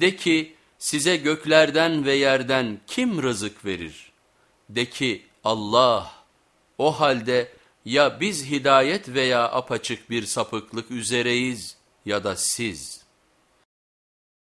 De ki size göklerden ve yerden kim rızık verir? De ki Allah. O halde ya biz hidayet veya apaçık bir sapıklık üzereyiz ya da siz.''